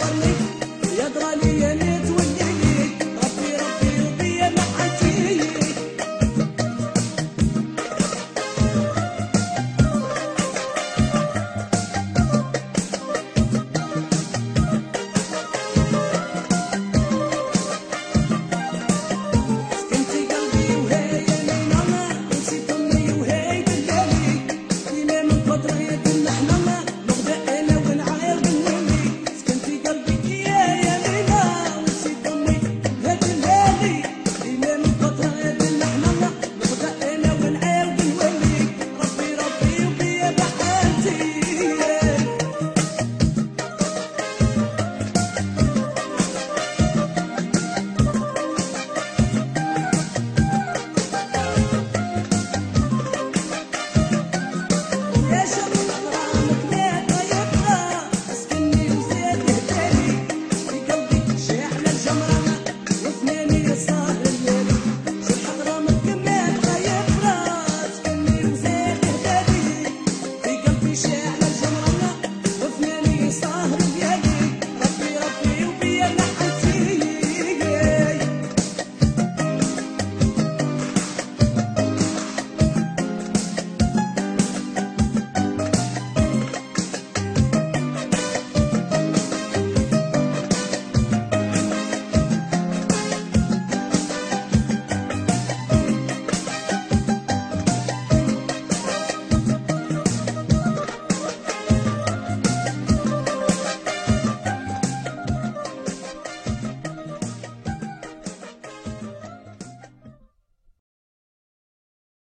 También